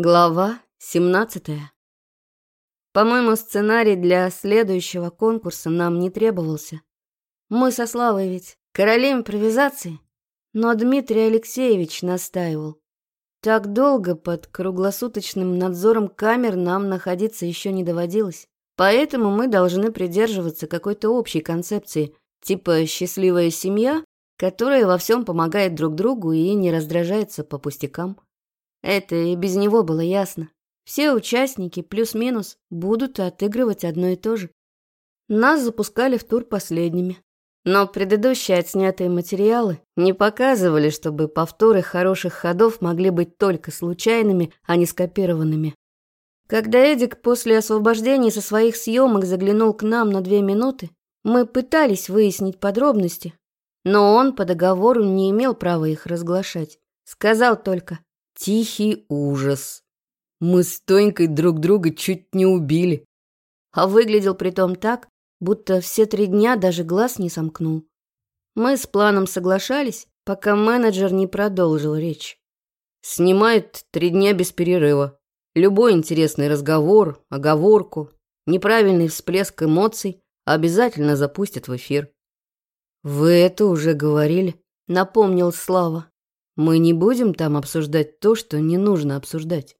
Глава 17. По-моему, сценарий для следующего конкурса нам не требовался. Мы со Славой ведь короли импровизации, но Дмитрий Алексеевич настаивал. Так долго под круглосуточным надзором камер нам находиться еще не доводилось, поэтому мы должны придерживаться какой-то общей концепции, типа «счастливая семья», которая во всем помогает друг другу и не раздражается по пустякам. Это и без него было ясно. Все участники, плюс-минус, будут отыгрывать одно и то же. Нас запускали в тур последними. Но предыдущие отснятые материалы не показывали, чтобы повторы хороших ходов могли быть только случайными, а не скопированными. Когда Эдик после освобождения со своих съемок заглянул к нам на две минуты, мы пытались выяснить подробности, но он по договору не имел права их разглашать. Сказал только Тихий ужас. Мы с Тонькой друг друга чуть не убили. А выглядел притом так, будто все три дня даже глаз не сомкнул. Мы с планом соглашались, пока менеджер не продолжил речь. Снимает три дня без перерыва. Любой интересный разговор, оговорку, неправильный всплеск эмоций обязательно запустят в эфир. «Вы это уже говорили», — напомнил Слава. Мы не будем там обсуждать то, что не нужно обсуждать.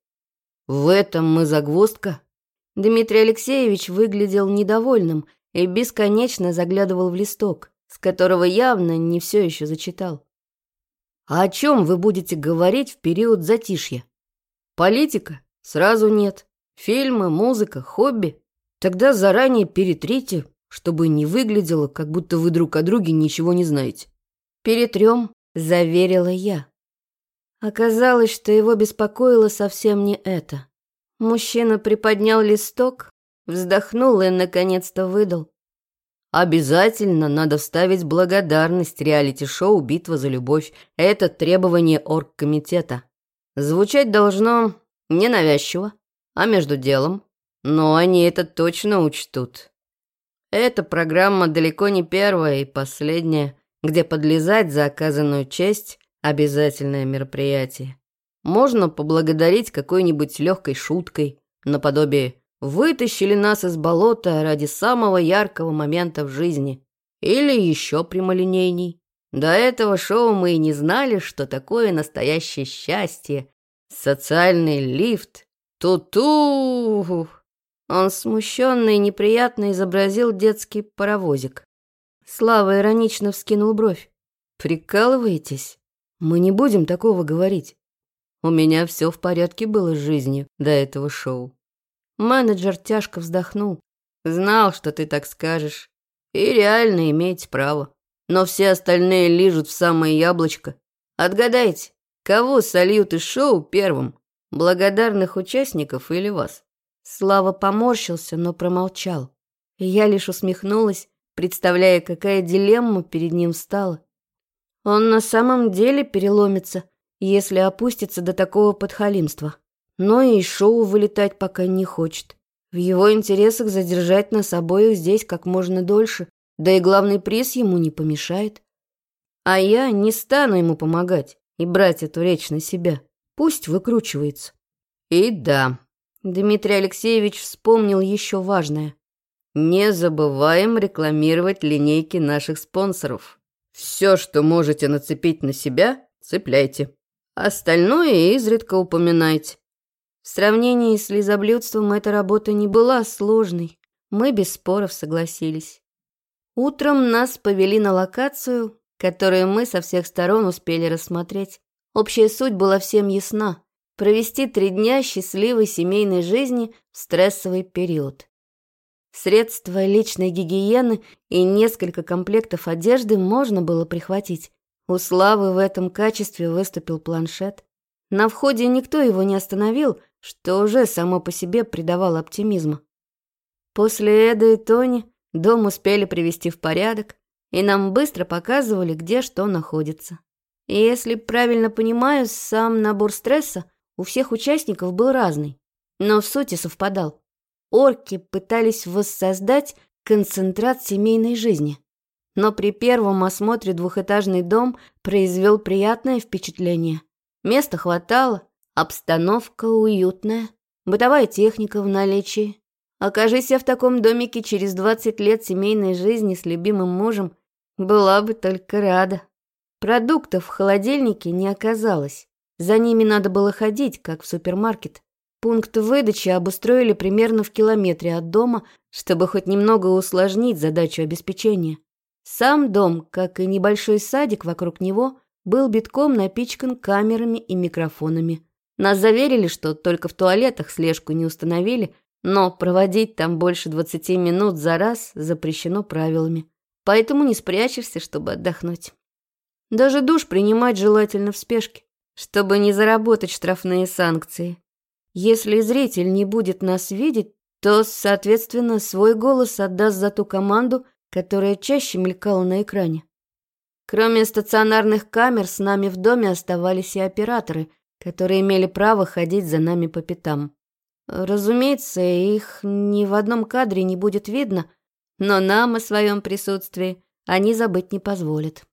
В этом мы загвоздка. Дмитрий Алексеевич выглядел недовольным и бесконечно заглядывал в листок, с которого явно не все еще зачитал. А о чем вы будете говорить в период затишья? Политика? Сразу нет. Фильмы, музыка, хобби? Тогда заранее перетрите, чтобы не выглядело, как будто вы друг о друге ничего не знаете. Перетрем, заверила я. Оказалось, что его беспокоило совсем не это. Мужчина приподнял листок, вздохнул и, наконец-то, выдал. «Обязательно надо вставить благодарность реалити-шоу «Битва за любовь». Это требование оргкомитета. Звучать должно ненавязчиво, а между делом. Но они это точно учтут. Эта программа далеко не первая и последняя где подлезать за оказанную честь – обязательное мероприятие. Можно поблагодарить какой-нибудь легкой шуткой, наподобие «вытащили нас из болота ради самого яркого момента в жизни» или еще прямолинейней. До этого шоу мы и не знали, что такое настоящее счастье. Социальный лифт. Ту-ту! Он смущенно и неприятно изобразил детский паровозик. Слава иронично вскинул бровь. «Прикалываетесь? Мы не будем такого говорить. У меня все в порядке было с жизнью до этого шоу». Менеджер тяжко вздохнул. «Знал, что ты так скажешь. И реально имеете право. Но все остальные лижут в самое яблочко. Отгадайте, кого сольют из шоу первым? Благодарных участников или вас?» Слава поморщился, но промолчал. Я лишь усмехнулась представляя, какая дилемма перед ним стала. Он на самом деле переломится, если опустится до такого подхалимства. Но и шоу вылетать пока не хочет. В его интересах задержать нас обоих здесь как можно дольше, да и главный приз ему не помешает. А я не стану ему помогать и брать эту речь на себя. Пусть выкручивается. И да, Дмитрий Алексеевич вспомнил еще важное. Не забываем рекламировать линейки наших спонсоров. Все, что можете нацепить на себя, цепляйте. Остальное изредка упоминайте. В сравнении с лизоблюдством эта работа не была сложной. Мы без споров согласились. Утром нас повели на локацию, которую мы со всех сторон успели рассмотреть. Общая суть была всем ясна. Провести три дня счастливой семейной жизни в стрессовый период. Средства личной гигиены и несколько комплектов одежды можно было прихватить. У Славы в этом качестве выступил планшет. На входе никто его не остановил, что уже само по себе придавало оптимизма. После Эда и Тони дом успели привести в порядок, и нам быстро показывали, где что находится. И если правильно понимаю, сам набор стресса у всех участников был разный, но в сути совпадал орки пытались воссоздать концентрат семейной жизни. Но при первом осмотре двухэтажный дом произвел приятное впечатление. Места хватало, обстановка уютная, бытовая техника в наличии. Окажись я в таком домике через 20 лет семейной жизни с любимым мужем, была бы только рада. Продуктов в холодильнике не оказалось. За ними надо было ходить, как в супермаркет. Пункт выдачи обустроили примерно в километре от дома, чтобы хоть немного усложнить задачу обеспечения. Сам дом, как и небольшой садик вокруг него, был битком напичкан камерами и микрофонами. Нас заверили, что только в туалетах слежку не установили, но проводить там больше 20 минут за раз запрещено правилами. Поэтому не спрячешься, чтобы отдохнуть. Даже душ принимать желательно в спешке, чтобы не заработать штрафные санкции. Если зритель не будет нас видеть, то, соответственно, свой голос отдаст за ту команду, которая чаще мелькала на экране. Кроме стационарных камер, с нами в доме оставались и операторы, которые имели право ходить за нами по пятам. Разумеется, их ни в одном кадре не будет видно, но нам о своем присутствии они забыть не позволят.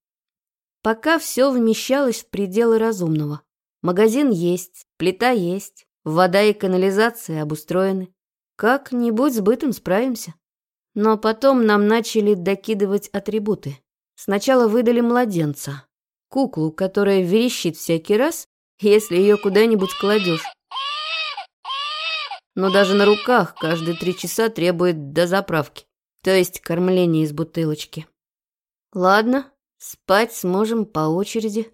Пока все вмещалось в пределы разумного. Магазин есть, плита есть, Вода и канализация обустроены. Как-нибудь с бытом справимся. Но потом нам начали докидывать атрибуты. Сначала выдали младенца. Куклу, которая верещит всякий раз, если ее куда-нибудь кладешь. Но даже на руках каждые три часа требует дозаправки. То есть кормление из бутылочки. Ладно, спать сможем по очереди.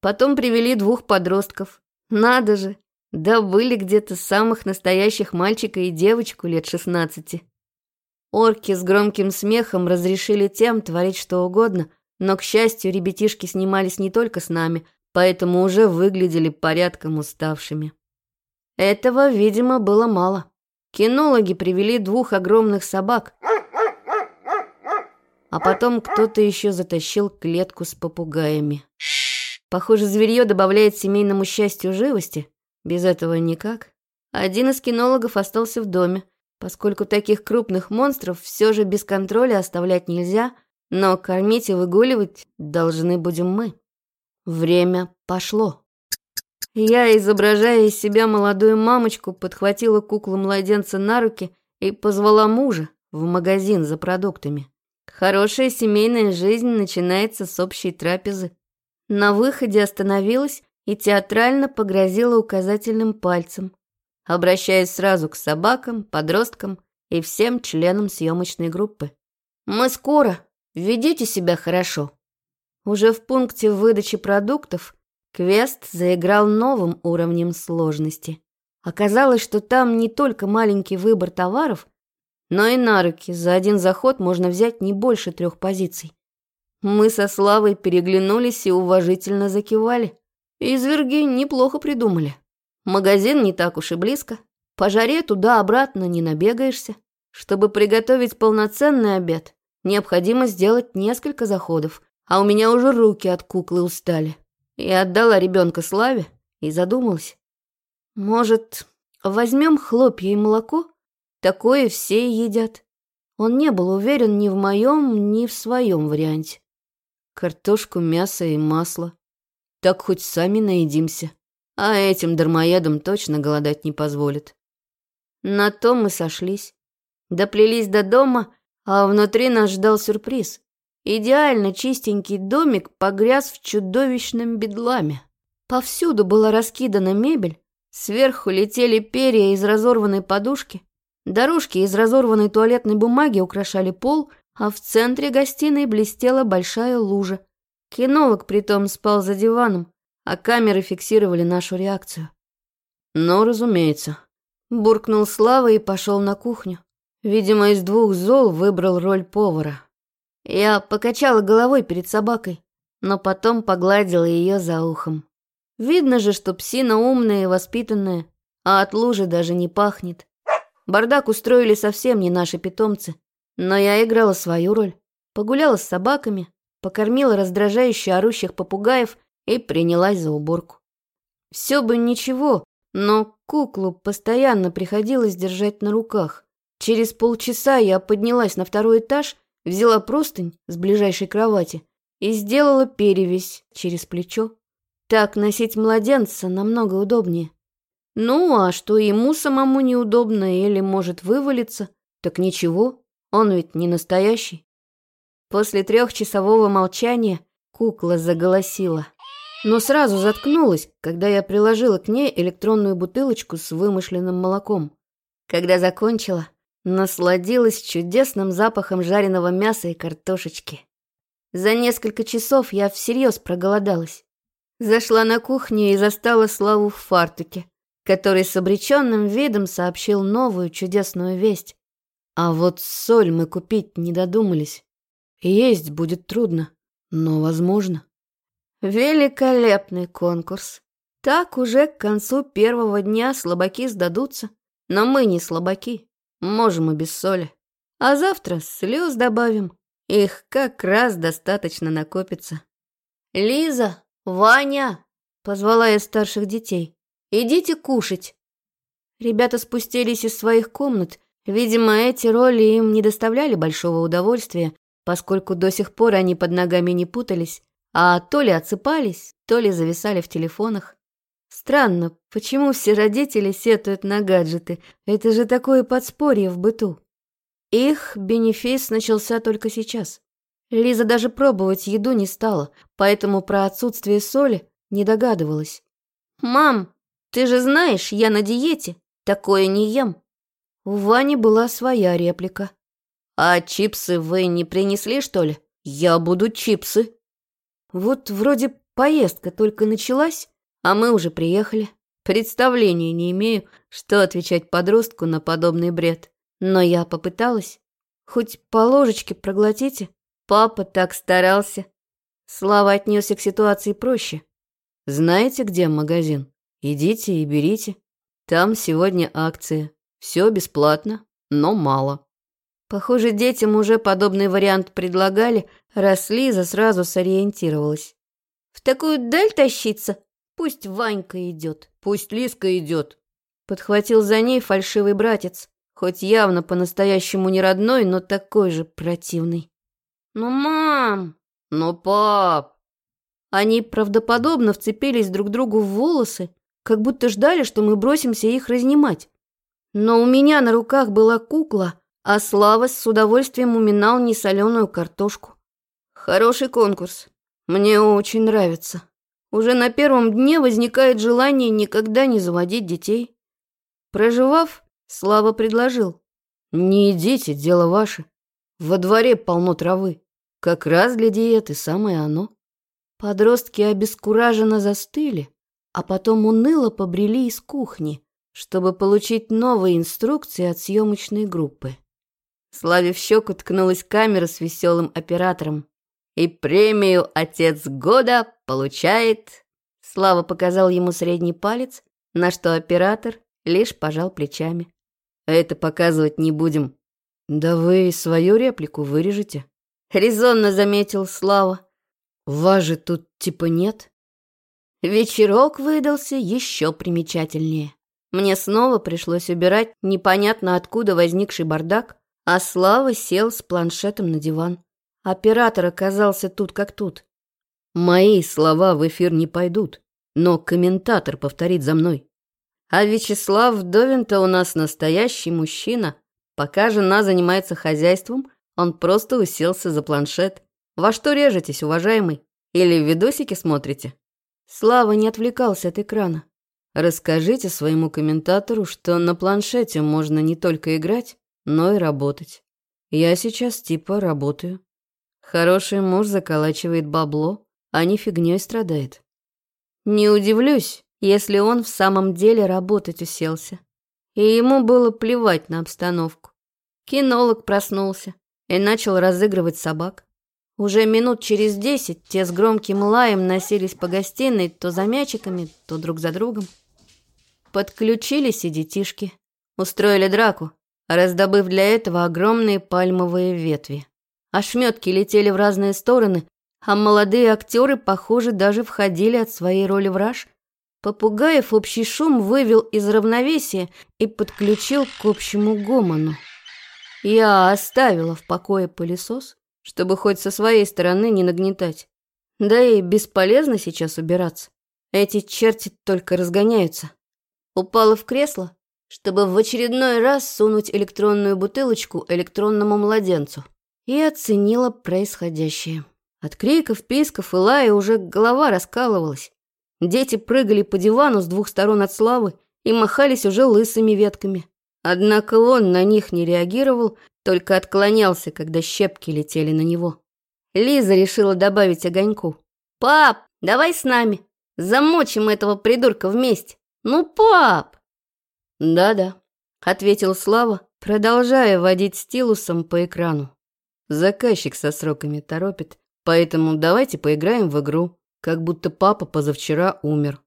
Потом привели двух подростков. Надо же, да были где-то самых настоящих мальчика и девочку лет шестнадцати. Орки с громким смехом разрешили тем творить что угодно, но, к счастью, ребятишки снимались не только с нами, поэтому уже выглядели порядком уставшими. Этого, видимо, было мало. Кинологи привели двух огромных собак, а потом кто-то еще затащил клетку с попугаями. Похоже, зверье добавляет семейному счастью живости, без этого никак. Один из кинологов остался в доме. Поскольку таких крупных монстров все же без контроля оставлять нельзя, но кормить и выгуливать должны будем мы. Время пошло. Я, изображая из себя молодую мамочку, подхватила куклу-младенца на руки и позвала мужа в магазин за продуктами. Хорошая семейная жизнь начинается с общей трапезы. На выходе остановилась и театрально погрозила указательным пальцем, обращаясь сразу к собакам, подросткам и всем членам съемочной группы. «Мы скоро. Ведите себя хорошо». Уже в пункте выдачи продуктов квест заиграл новым уровнем сложности. Оказалось, что там не только маленький выбор товаров, но и на руки за один заход можно взять не больше трех позиций. Мы со Славой переглянулись и уважительно закивали. Изверги неплохо придумали. Магазин не так уж и близко. По жаре туда-обратно не набегаешься. Чтобы приготовить полноценный обед, необходимо сделать несколько заходов, а у меня уже руки от куклы устали. Я отдала ребенка Славе и задумалась. Может, возьмем хлопья и молоко? Такое все едят. Он не был уверен ни в моем, ни в своем варианте. Картошку, мясо и масло. Так хоть сами наедимся. А этим дармоедам точно голодать не позволит. На том мы сошлись. Доплелись до дома, а внутри нас ждал сюрприз. Идеально чистенький домик погряз в чудовищном бедламе. Повсюду была раскидана мебель, сверху летели перья из разорванной подушки, дорожки из разорванной туалетной бумаги украшали пол, а в центре гостиной блестела большая лужа – Кинолог притом спал за диваном, а камеры фиксировали нашу реакцию. «Ну, разумеется», — буркнул Слава и пошел на кухню. Видимо, из двух зол выбрал роль повара. Я покачала головой перед собакой, но потом погладила ее за ухом. Видно же, что псина умная и воспитанная, а от лужи даже не пахнет. Бардак устроили совсем не наши питомцы, но я играла свою роль, погуляла с собаками, покормила раздражающий орущих попугаев и принялась за уборку. Все бы ничего, но куклу постоянно приходилось держать на руках. Через полчаса я поднялась на второй этаж, взяла простынь с ближайшей кровати и сделала перевязь через плечо. Так носить младенца намного удобнее. Ну, а что ему самому неудобно или может вывалиться, так ничего, он ведь не настоящий. После трехчасового молчания кукла заголосила. Но сразу заткнулась, когда я приложила к ней электронную бутылочку с вымышленным молоком. Когда закончила, насладилась чудесным запахом жареного мяса и картошечки. За несколько часов я всерьез проголодалась. Зашла на кухню и застала Славу в фартуке, который с обреченным видом сообщил новую чудесную весть. А вот соль мы купить не додумались. Есть будет трудно, но возможно. Великолепный конкурс. Так уже к концу первого дня слабаки сдадутся. Но мы не слабаки, можем и без соли. А завтра слез добавим. Их как раз достаточно накопится. «Лиза! Ваня!» — позвала я старших детей. «Идите кушать!» Ребята спустились из своих комнат. Видимо, эти роли им не доставляли большого удовольствия, поскольку до сих пор они под ногами не путались, а то ли отсыпались, то ли зависали в телефонах. Странно, почему все родители сетуют на гаджеты? Это же такое подспорье в быту. Их бенефис начался только сейчас. Лиза даже пробовать еду не стала, поэтому про отсутствие соли не догадывалась. «Мам, ты же знаешь, я на диете, такое не ем». У Вани была своя реплика. «А чипсы вы не принесли, что ли? Я буду чипсы». Вот вроде поездка только началась, а мы уже приехали. Представления не имею, что отвечать подростку на подобный бред. Но я попыталась. Хоть по ложечке проглотите. Папа так старался. Слава отнесся к ситуации проще. Знаете, где магазин? Идите и берите. Там сегодня акция. Все бесплатно, но мало. Похоже, детям уже подобный вариант предлагали, раз Лиза сразу сориентировалась. «В такую даль тащиться? Пусть Ванька идет». «Пусть Лизка идет», — подхватил за ней фальшивый братец, хоть явно по-настоящему не родной, но такой же противный. «Ну, мам!» «Ну, пап!» Они правдоподобно вцепились друг другу в волосы, как будто ждали, что мы бросимся их разнимать. Но у меня на руках была кукла — а Слава с удовольствием уминал несоленую картошку. Хороший конкурс. Мне очень нравится. Уже на первом дне возникает желание никогда не заводить детей. Проживав, Слава предложил. Не едите, дело ваше. Во дворе полно травы. Как раз для диеты самое оно. Подростки обескураженно застыли, а потом уныло побрели из кухни, чтобы получить новые инструкции от съемочной группы. Славе в щеку, ткнулась камера с веселым оператором. «И премию «Отец года» получает...» Слава показал ему средний палец, на что оператор лишь пожал плечами. «А «Это показывать не будем». «Да вы свою реплику вырежете?» Резонно заметил Слава. «Вас же тут типа нет?» Вечерок выдался еще примечательнее. Мне снова пришлось убирать непонятно откуда возникший бардак, а Слава сел с планшетом на диван. Оператор оказался тут как тут. Мои слова в эфир не пойдут, но комментатор повторит за мной. А Вячеслав Вдовин-то у нас настоящий мужчина. Пока жена занимается хозяйством, он просто уселся за планшет. Во что режетесь, уважаемый? Или видосики смотрите? Слава не отвлекался от экрана. Расскажите своему комментатору, что на планшете можно не только играть, но и работать. Я сейчас типа работаю. Хороший муж заколачивает бабло, а не фигней страдает. Не удивлюсь, если он в самом деле работать уселся. И ему было плевать на обстановку. Кинолог проснулся и начал разыгрывать собак. Уже минут через десять те с громким лаем носились по гостиной то за мячиками, то друг за другом. Подключились и детишки. Устроили драку, раздобыв для этого огромные пальмовые ветви. Ошметки летели в разные стороны, а молодые актеры, похоже, даже входили от своей роли в раж. Попугаев общий шум вывел из равновесия и подключил к общему гомону. Я оставила в покое пылесос, чтобы хоть со своей стороны не нагнетать. Да и бесполезно сейчас убираться. Эти черти только разгоняются. Упала в кресло, чтобы в очередной раз сунуть электронную бутылочку электронному младенцу. И оценила происходящее. От криков, писков и лая уже голова раскалывалась. Дети прыгали по дивану с двух сторон от Славы и махались уже лысыми ветками. Однако он на них не реагировал, только отклонялся, когда щепки летели на него. Лиза решила добавить огоньку. «Пап, давай с нами. Замочим этого придурка вместе. Ну, пап!» «Да-да», — ответил Слава, продолжая водить стилусом по экрану. «Заказчик со сроками торопит, поэтому давайте поиграем в игру, как будто папа позавчера умер».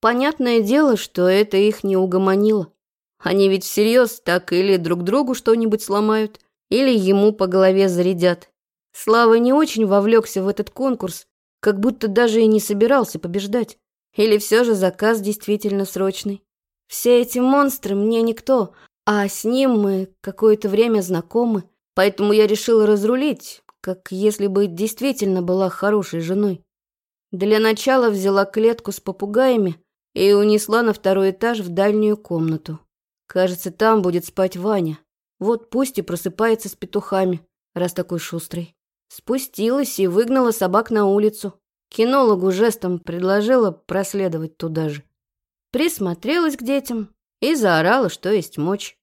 Понятное дело, что это их не угомонило. Они ведь всерьез так или друг другу что-нибудь сломают, или ему по голове зарядят. Слава не очень вовлекся в этот конкурс, как будто даже и не собирался побеждать. Или все же заказ действительно срочный. Все эти монстры мне никто, а с ним мы какое-то время знакомы, поэтому я решила разрулить, как если бы действительно была хорошей женой. Для начала взяла клетку с попугаями и унесла на второй этаж в дальнюю комнату. Кажется, там будет спать Ваня. Вот пусть и просыпается с петухами, раз такой шустрый. Спустилась и выгнала собак на улицу. Кинологу жестом предложила проследовать туда же присмотрелась к детям и заорала, что есть мочь.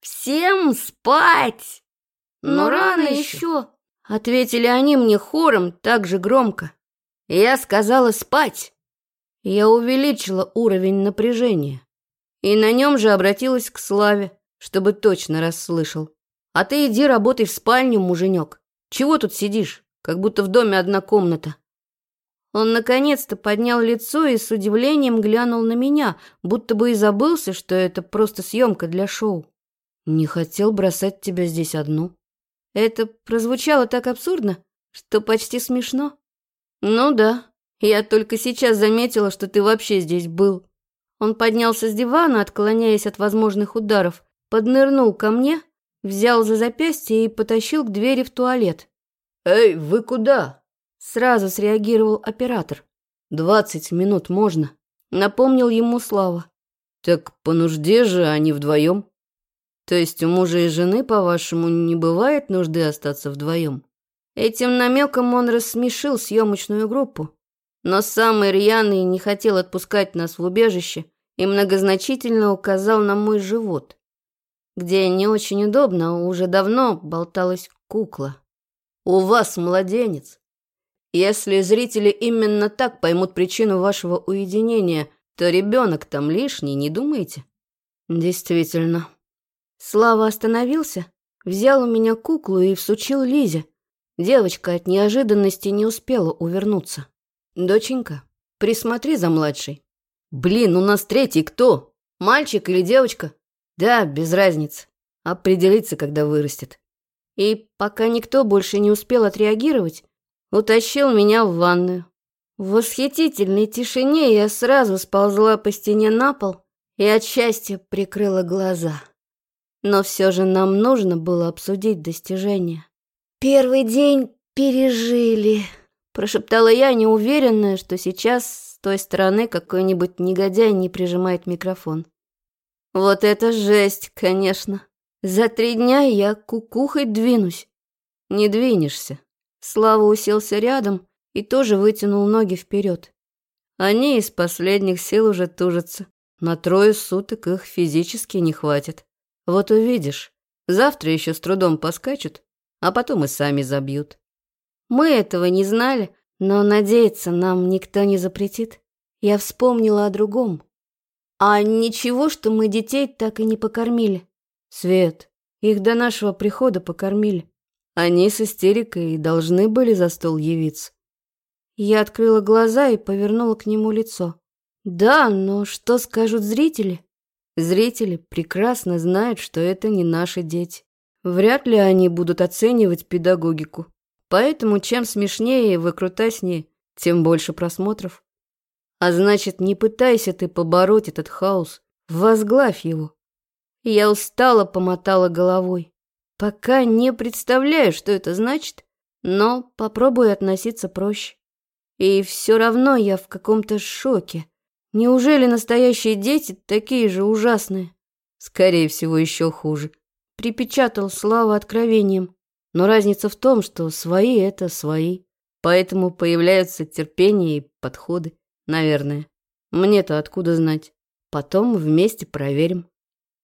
«Всем спать!» «Но, Но рано еще!», еще — ответили они мне хором так же громко. Я сказала «спать!» Я увеличила уровень напряжения и на нем же обратилась к Славе, чтобы точно расслышал. «А ты иди работай в спальню, муженек. Чего тут сидишь, как будто в доме одна комната?» Он наконец-то поднял лицо и с удивлением глянул на меня, будто бы и забылся, что это просто съемка для шоу. «Не хотел бросать тебя здесь одну». Это прозвучало так абсурдно, что почти смешно. «Ну да, я только сейчас заметила, что ты вообще здесь был». Он поднялся с дивана, отклоняясь от возможных ударов, поднырнул ко мне, взял за запястье и потащил к двери в туалет. «Эй, вы куда?» Сразу среагировал оператор. «Двадцать минут можно», — напомнил ему Слава. «Так по нужде же они вдвоем». «То есть у мужа и жены, по-вашему, не бывает нужды остаться вдвоем?» Этим намеком он рассмешил съемочную группу. Но самый рьяный не хотел отпускать нас в убежище и многозначительно указал на мой живот, где не очень удобно, а уже давно болталась кукла. «У вас младенец!» Если зрители именно так поймут причину вашего уединения, то ребенок там лишний, не думаете? Действительно. Слава остановился, взял у меня куклу и всучил Лизе. Девочка от неожиданности не успела увернуться. «Доченька, присмотри за младшей». «Блин, у нас третий кто? Мальчик или девочка?» «Да, без разницы. Определится, когда вырастет». И пока никто больше не успел отреагировать, утащил меня в ванную. В восхитительной тишине я сразу сползла по стене на пол и от счастья прикрыла глаза. Но все же нам нужно было обсудить достижения. «Первый день пережили», — прошептала я, неуверенная, что сейчас с той стороны какой-нибудь негодяй не прижимает микрофон. «Вот это жесть, конечно. За три дня я кукухой двинусь». «Не двинешься», Слава уселся рядом и тоже вытянул ноги вперед. Они из последних сил уже тужатся. На трое суток их физически не хватит. Вот увидишь, завтра еще с трудом поскачут, а потом и сами забьют. Мы этого не знали, но надеяться нам никто не запретит. Я вспомнила о другом. А ничего, что мы детей так и не покормили. Свет, их до нашего прихода покормили. Они с истерикой должны были за стол явиться. Я открыла глаза и повернула к нему лицо. Да, но что скажут зрители? Зрители прекрасно знают, что это не наши дети. Вряд ли они будут оценивать педагогику. Поэтому чем смешнее и выкрутаснее, тем больше просмотров. А значит, не пытайся ты побороть этот хаос. Возглавь его. Я устало помотала головой. Пока не представляю, что это значит, но попробую относиться проще. И все равно я в каком-то шоке. Неужели настоящие дети такие же ужасные? Скорее всего, еще хуже. Припечатал Слава откровением. Но разница в том, что свои — это свои. Поэтому появляются терпение и подходы, наверное. Мне-то откуда знать? Потом вместе проверим.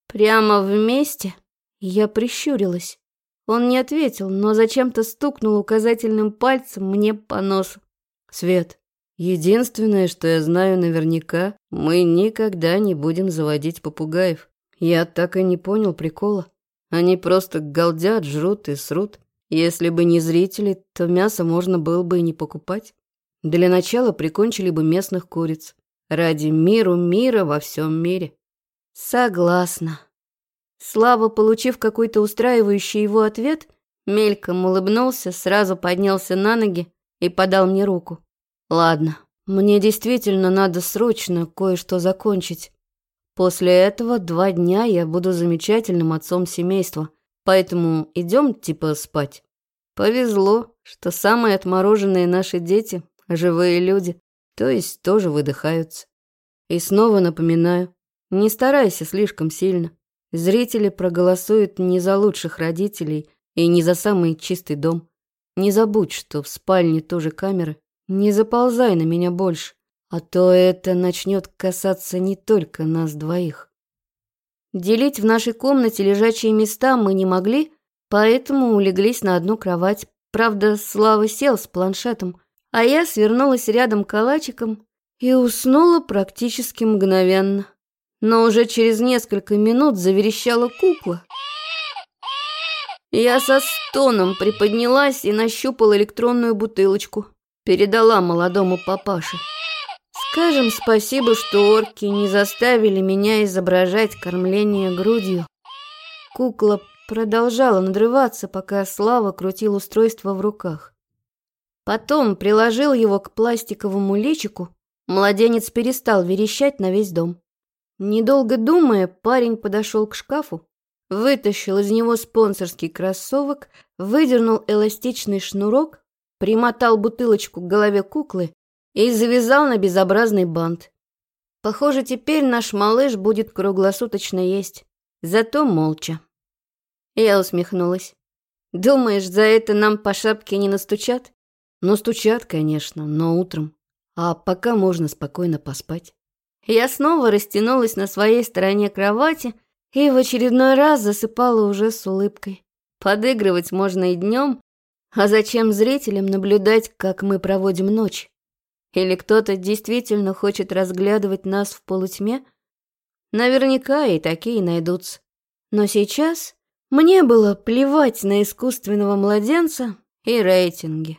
Прямо вместе? Я прищурилась. Он не ответил, но зачем-то стукнул указательным пальцем мне по носу. «Свет, единственное, что я знаю наверняка, мы никогда не будем заводить попугаев. Я так и не понял прикола. Они просто галдят, жрут и срут. Если бы не зрители, то мясо можно было бы и не покупать. Для начала прикончили бы местных куриц. Ради миру мира во всем мире». «Согласна», Слава, получив какой-то устраивающий его ответ, мельком улыбнулся, сразу поднялся на ноги и подал мне руку. «Ладно, мне действительно надо срочно кое-что закончить. После этого два дня я буду замечательным отцом семейства, поэтому идем типа спать». Повезло, что самые отмороженные наши дети – живые люди, то есть тоже выдыхаются. И снова напоминаю, не старайся слишком сильно. Зрители проголосуют не за лучших родителей и не за самый чистый дом. Не забудь, что в спальне тоже камеры. Не заползай на меня больше, а то это начнет касаться не только нас двоих. Делить в нашей комнате лежачие места мы не могли, поэтому улеглись на одну кровать. Правда, Слава сел с планшетом, а я свернулась рядом калачиком и уснула практически мгновенно но уже через несколько минут заверещала кукла. Я со стоном приподнялась и нащупала электронную бутылочку. Передала молодому папаше. Скажем спасибо, что орки не заставили меня изображать кормление грудью. Кукла продолжала надрываться, пока Слава крутил устройство в руках. Потом приложил его к пластиковому личику. Младенец перестал верещать на весь дом. Недолго думая, парень подошел к шкафу, вытащил из него спонсорский кроссовок, выдернул эластичный шнурок, примотал бутылочку к голове куклы и завязал на безобразный бант. Похоже, теперь наш малыш будет круглосуточно есть, зато молча. Я усмехнулась. Думаешь, за это нам по шапке не настучат? Ну, стучат, конечно, но утром. А пока можно спокойно поспать. Я снова растянулась на своей стороне кровати и в очередной раз засыпала уже с улыбкой. Подыгрывать можно и днем, а зачем зрителям наблюдать, как мы проводим ночь? Или кто-то действительно хочет разглядывать нас в полутьме? Наверняка и такие найдутся. Но сейчас мне было плевать на искусственного младенца и рейтинги.